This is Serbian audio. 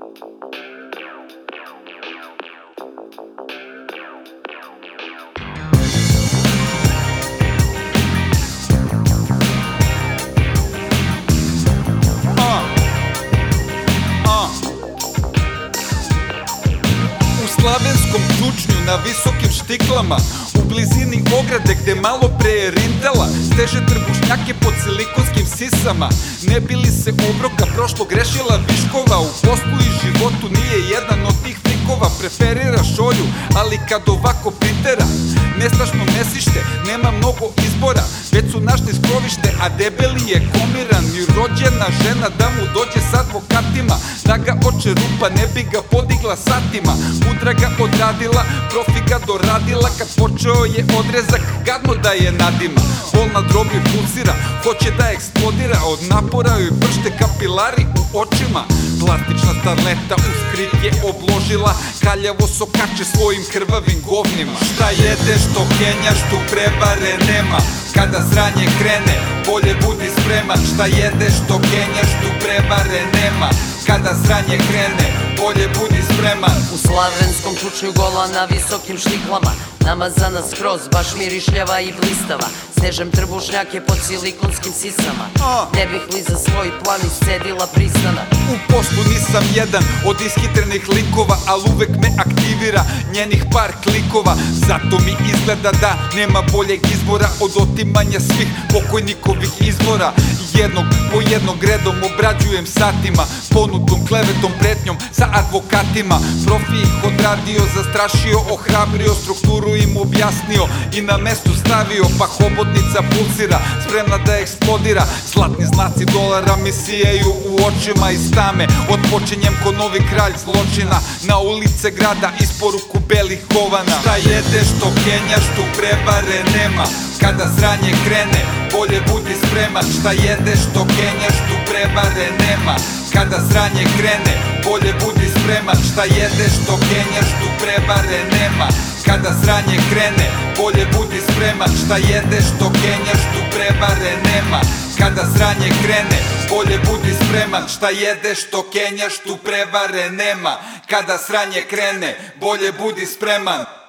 thank you na visokim štiklama U blizini ograde gde malo pre je rintala Steže trbušnjake pod silikonskim sisama. Ne bi li se obroka prošlo grešila viškova U poslu i životu nije jedan od tih flikova Preferira šolju, ali kad ovako pritera Nestašno mesište, nema mnogo izbora. Već su našli skrovište, a debeli je komiran I rođena žena da mu dođe s advokatima Da ga oče rupa, ne bi ga podigla satima. Mudra ga odradila, profi ga doradila. Kad počeo je odrezak, gadno da je nadima. Bol na droblju pulsira, hoće da eksplodira. Od napora joj pršte kapilari u očima. Plastična starleta u skrit je obložila. Kaljavo sokače svojim krvavim govnima. Šta jedeš, to kenjaš, tu prevare nema. Kada sranje krene, bolje budi spreman. Šta jedeš, to kenjaš, tu prevare nema Kada sranje krene, bolje budi spreman. U slavenskom čučnju gola na visokim štiklama Namazana skroz, baš mirišljava i blistava Stežem trbušnjake pod silikonskim sisama. Ne bih li za svoj plan iscedila pristana U poslu nisam jedan od ishitrenih likova Al uvek me aktivira njenih par klikova. Zato mi izgleda da nema boljeg izbora Od otimanja svih pokojnikovih izvora Jednog po jednog redom obrađujem satima Ponudom, klevetom, pretnjom sa advokatima. Profi ih odradio, zastrašio, ohrabrio Strukturu im objasnio i na mestu stavio Pa hobotnica pulsira, spremna da eksplodira. Zlatni znaci dolara mi sijaju u očima iz tame Otpočinjem ko novi kralj zločina. Na ulice grada isporuku belih kovana. Šta jedeš, to kenjaš, tu prevare nema. Kada sranje krene, bolje budi spreman. Šta jedeš, to kenjaš, tu prevare nema. Kada sranje krene, bolje budi spreman Šta jedeš, to kenjaš, tu prevare nema. Kada sranje krene, bolje budi spreman Šta jedeš, to kenjaš, tu prevare nema. Kada sranje krene, bolje budi spreman Šta jedeš, to kenjaš, tu prevare nema. Kada sranje krene, bolje budi spreman